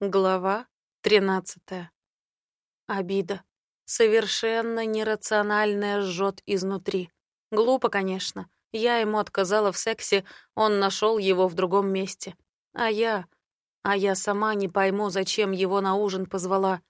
Глава тринадцатая. Обида. Совершенно нерациональная жжет изнутри. Глупо, конечно. Я ему отказала в сексе, он нашел его в другом месте. А я... А я сама не пойму, зачем его на ужин позвала.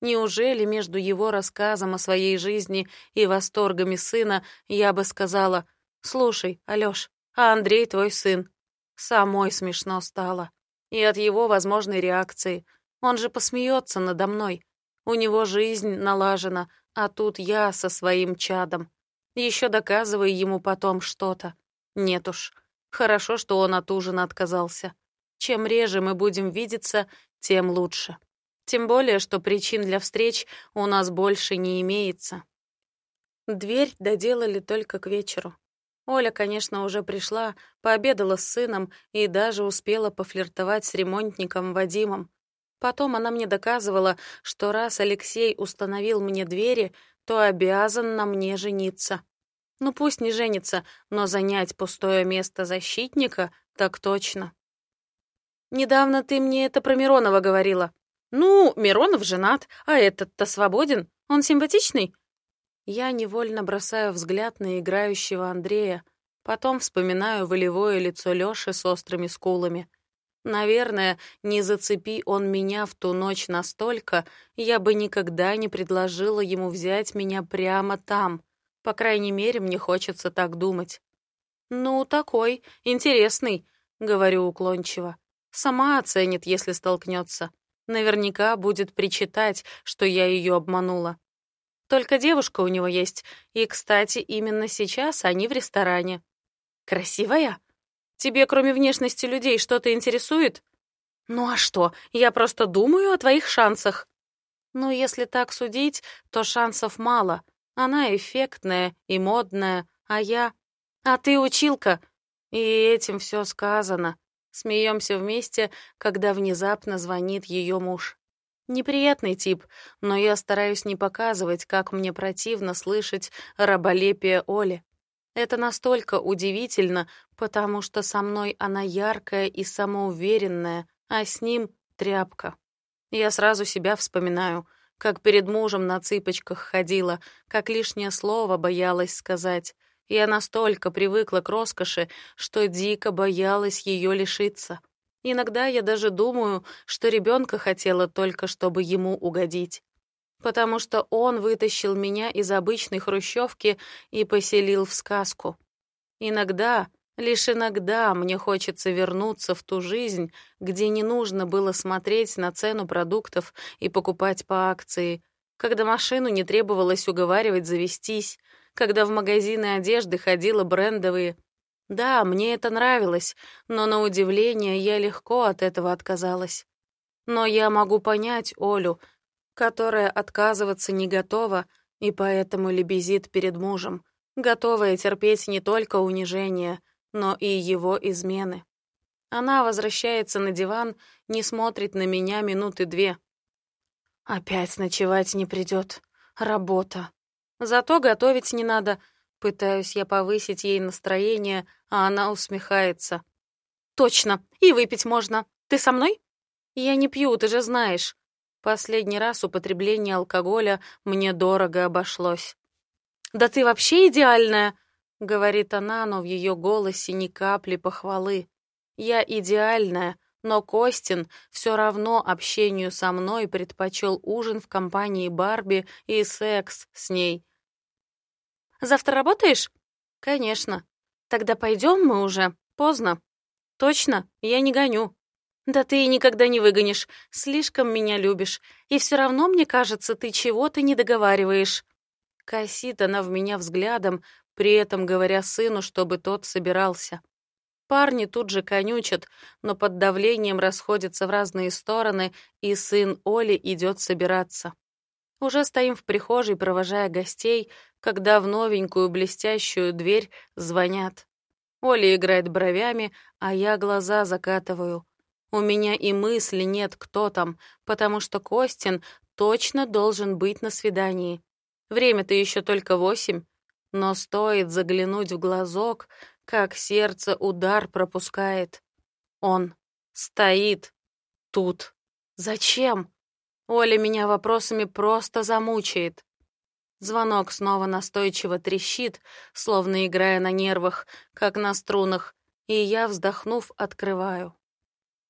Неужели между его рассказом о своей жизни и восторгами сына я бы сказала, «Слушай, Алёш, а Андрей твой сын?» Самой смешно стало и от его возможной реакции. Он же посмеется надо мной. У него жизнь налажена, а тут я со своим чадом. Еще доказывай ему потом что-то. Нет уж. Хорошо, что он от ужина отказался. Чем реже мы будем видеться, тем лучше. Тем более, что причин для встреч у нас больше не имеется. Дверь доделали только к вечеру. Оля, конечно, уже пришла, пообедала с сыном и даже успела пофлиртовать с ремонтником Вадимом. Потом она мне доказывала, что раз Алексей установил мне двери, то обязан на мне жениться. Ну пусть не женится, но занять пустое место защитника так точно. Недавно ты мне это про Миронова говорила. Ну, Миронов женат, а этот-то свободен. Он симпатичный? Я невольно бросаю взгляд на играющего Андрея, потом вспоминаю волевое лицо Лёши с острыми скулами. Наверное, не зацепи он меня в ту ночь настолько, я бы никогда не предложила ему взять меня прямо там. По крайней мере, мне хочется так думать. «Ну, такой, интересный», — говорю уклончиво. «Сама оценит, если столкнется. Наверняка будет причитать, что я ее обманула. Только девушка у него есть. И, кстати, именно сейчас они в ресторане. Красивая? Тебе, кроме внешности людей, что-то интересует? Ну а что? Я просто думаю о твоих шансах. Ну, если так судить, то шансов мало. Она эффектная и модная, а я... А ты училка. И этим все сказано. Смеемся вместе, когда внезапно звонит ее муж. Неприятный тип, но я стараюсь не показывать, как мне противно слышать раболепие Оли. Это настолько удивительно, потому что со мной она яркая и самоуверенная, а с ним — тряпка. Я сразу себя вспоминаю, как перед мужем на цыпочках ходила, как лишнее слово боялась сказать. Я настолько привыкла к роскоши, что дико боялась ее лишиться. Иногда я даже думаю, что ребенка хотела только, чтобы ему угодить. Потому что он вытащил меня из обычной хрущевки и поселил в сказку. Иногда, лишь иногда мне хочется вернуться в ту жизнь, где не нужно было смотреть на цену продуктов и покупать по акции, когда машину не требовалось уговаривать завестись, когда в магазины одежды ходила брендовые, да, мне это нравилось, но на удивление я легко от этого отказалась. Но я могу понять Олю, которая отказываться не готова и поэтому лебезит перед мужем, готовая терпеть не только унижение, но и его измены. Она возвращается на диван, не смотрит на меня минуты две. Опять ночевать не придет. Работа. Зато готовить не надо — Пытаюсь я повысить ей настроение, а она усмехается. «Точно, и выпить можно. Ты со мной?» «Я не пью, ты же знаешь». Последний раз употребление алкоголя мне дорого обошлось. «Да ты вообще идеальная!» — говорит она, но в ее голосе ни капли похвалы. «Я идеальная, но Костин все равно общению со мной предпочел ужин в компании Барби и секс с ней, Завтра работаешь? Конечно. Тогда пойдем мы уже. Поздно. Точно, я не гоню. Да ты и никогда не выгонишь. Слишком меня любишь. И все равно, мне кажется, ты чего-то не договариваешь. Косит она в меня взглядом, при этом говоря сыну, чтобы тот собирался. Парни тут же конючат, но под давлением расходятся в разные стороны, и сын Оли идет собираться. Уже стоим в прихожей, провожая гостей, когда в новенькую блестящую дверь звонят. Оля играет бровями, а я глаза закатываю. У меня и мысли нет, кто там, потому что Костин точно должен быть на свидании. Время-то еще только восемь, но стоит заглянуть в глазок, как сердце удар пропускает. Он стоит тут. Зачем? Оля меня вопросами просто замучает. Звонок снова настойчиво трещит, словно играя на нервах, как на струнах, и я, вздохнув, открываю.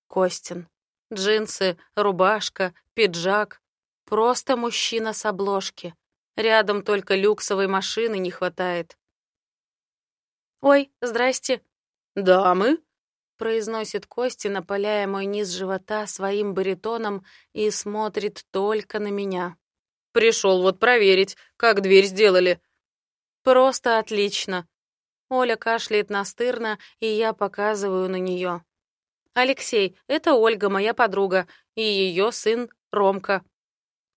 Костин. Джинсы, рубашка, пиджак. Просто мужчина с обложки. Рядом только люксовой машины не хватает. «Ой, здрасте». «Дамы?» — произносит Костя, напаляя мой низ живота своим баритоном и смотрит только на меня. «Пришел вот проверить, как дверь сделали». «Просто отлично». Оля кашляет настырно, и я показываю на нее. «Алексей, это Ольга, моя подруга, и ее сын Ромка».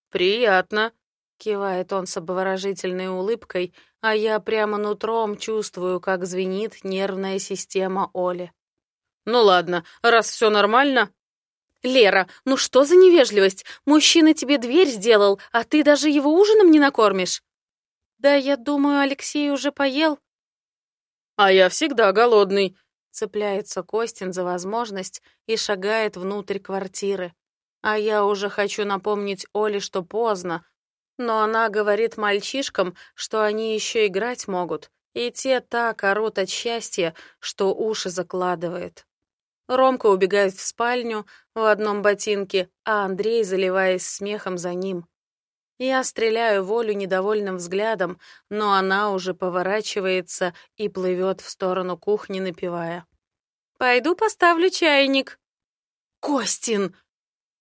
«Приятно», — кивает он с обворожительной улыбкой, а я прямо нутром чувствую, как звенит нервная система Оли. «Ну ладно, раз все нормально...» «Лера, ну что за невежливость? Мужчина тебе дверь сделал, а ты даже его ужином не накормишь?» «Да я думаю, Алексей уже поел». «А я всегда голодный», — цепляется Костин за возможность и шагает внутрь квартиры. А я уже хочу напомнить Оле, что поздно, но она говорит мальчишкам, что они еще играть могут, и те так орут от счастья, что уши закладывает. Ромка убегает в спальню в одном ботинке, а Андрей, заливаясь смехом за ним. Я стреляю Волю недовольным взглядом, но она уже поворачивается и плывет в сторону кухни, напевая. «Пойду поставлю чайник». «Костин!»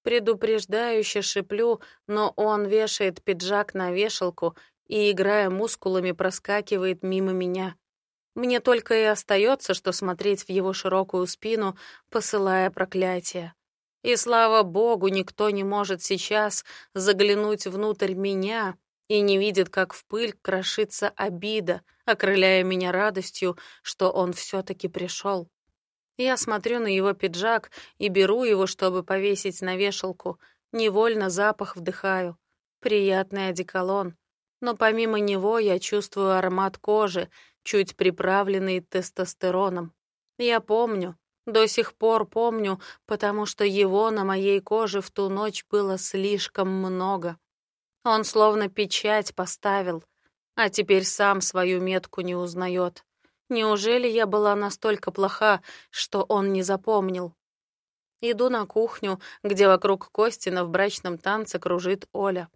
Предупреждающе шиплю, но он вешает пиджак на вешалку и, играя мускулами, проскакивает мимо меня. Мне только и остается, что смотреть в его широкую спину, посылая проклятие. И слава богу, никто не может сейчас заглянуть внутрь меня и не видит, как в пыль крошится обида, окрыляя меня радостью, что он все-таки пришел. Я смотрю на его пиджак и беру его, чтобы повесить на вешалку. Невольно запах вдыхаю. Приятный одеколон. Но помимо него я чувствую аромат кожи, чуть приправленный тестостероном. Я помню, до сих пор помню, потому что его на моей коже в ту ночь было слишком много. Он словно печать поставил, а теперь сам свою метку не узнает. Неужели я была настолько плоха, что он не запомнил? Иду на кухню, где вокруг Костина в брачном танце кружит Оля.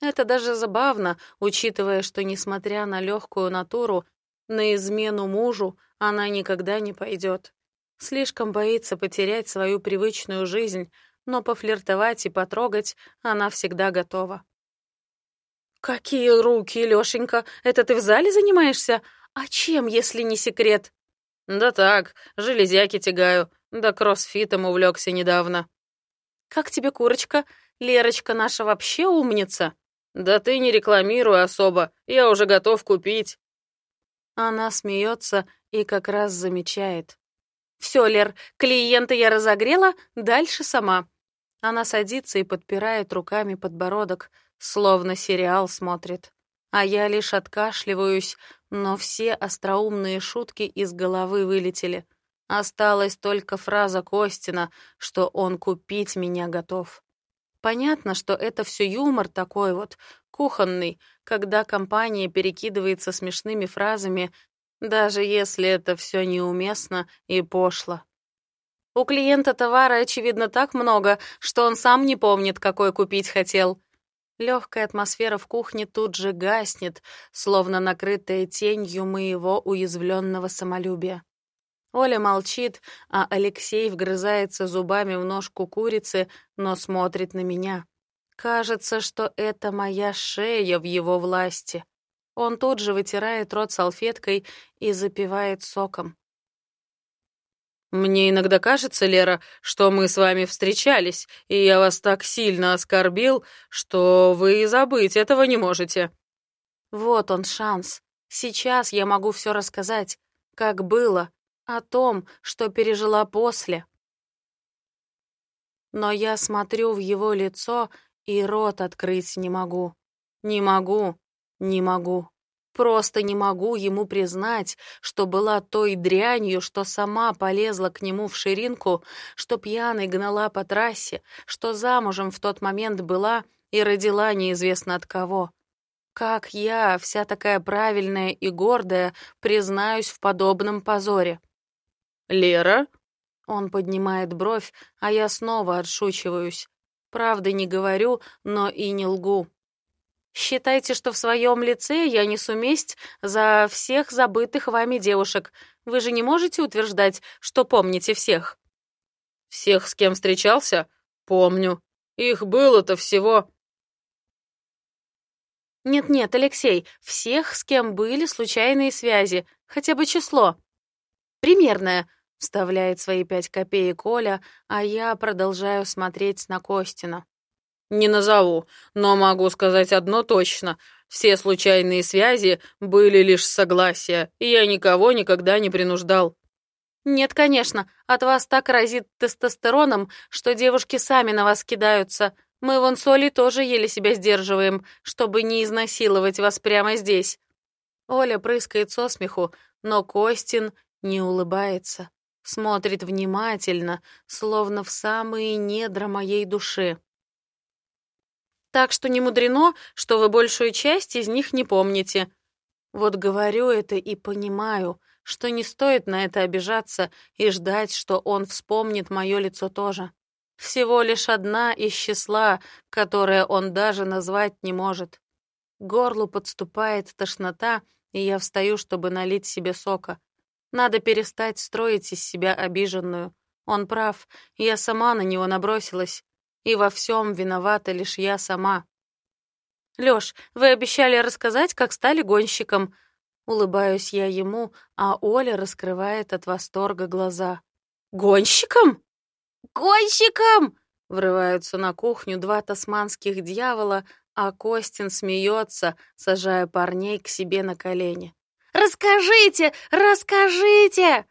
Это даже забавно, учитывая, что, несмотря на легкую натуру, на измену мужу она никогда не пойдет. Слишком боится потерять свою привычную жизнь, но пофлиртовать и потрогать она всегда готова. «Какие руки, Лёшенька! Это ты в зале занимаешься? А чем, если не секрет?» «Да так, железяки тягаю, да кроссфитом увлекся недавно». «Как тебе курочка? Лерочка наша вообще умница?» «Да ты не рекламируй особо, я уже готов купить». Она смеется и как раз замечает. «Все, Лер, клиента я разогрела, дальше сама». Она садится и подпирает руками подбородок, словно сериал смотрит. А я лишь откашливаюсь, но все остроумные шутки из головы вылетели. Осталась только фраза Костина, что он купить меня готов. Понятно, что это все юмор такой вот, кухонный, когда компания перекидывается смешными фразами, даже если это все неуместно и пошло. У клиента товара, очевидно, так много, что он сам не помнит, какой купить хотел. Легкая атмосфера в кухне тут же гаснет, словно накрытая тенью моего уязвленного самолюбия. Оля молчит, а Алексей вгрызается зубами в ножку курицы, но смотрит на меня. Кажется, что это моя шея в его власти. Он тут же вытирает рот салфеткой и запивает соком. «Мне иногда кажется, Лера, что мы с вами встречались, и я вас так сильно оскорбил, что вы и забыть этого не можете». Вот он шанс. Сейчас я могу все рассказать, как было, о том, что пережила после. Но я смотрю в его лицо и рот открыть не могу. Не могу, не могу. Просто не могу ему признать, что была той дрянью, что сама полезла к нему в ширинку, что пьяной гнала по трассе, что замужем в тот момент была и родила неизвестно от кого. Как я, вся такая правильная и гордая, признаюсь в подобном позоре? «Лера?» Он поднимает бровь, а я снова отшучиваюсь. Правды не говорю, но и не лгу. Считайте, что в своем лице я несу месть за всех забытых вами девушек. Вы же не можете утверждать, что помните всех. Всех, с кем встречался? Помню. Их было-то всего... Нет-нет, Алексей, всех, с кем были случайные связи, хотя бы число. Примерное, вставляет свои пять копеек Оля, а я продолжаю смотреть на Костина. Не назову, но могу сказать одно точно. Все случайные связи были лишь согласия, и я никого никогда не принуждал. Нет, конечно, от вас так разит тестостероном, что девушки сами на вас кидаются. Мы вон с Олей тоже еле себя сдерживаем, чтобы не изнасиловать вас прямо здесь. Оля прыскает со смеху, но Костин не улыбается. Смотрит внимательно, словно в самые недра моей души. Так что не мудрено, что вы большую часть из них не помните. Вот говорю это и понимаю, что не стоит на это обижаться и ждать, что он вспомнит мое лицо тоже. Всего лишь одна из числа, которое он даже назвать не может. Горлу подступает тошнота, и я встаю, чтобы налить себе сока. Надо перестать строить из себя обиженную. Он прав, я сама на него набросилась. И во всем виновата лишь я сама. «Лёш, вы обещали рассказать, как стали гонщиком». Улыбаюсь я ему, а Оля раскрывает от восторга глаза. «Гонщиком? Гонщиком!» Врываются на кухню два тасманских дьявола, а Костин смеется, сажая парней к себе на колени. «Расскажите! Расскажите!»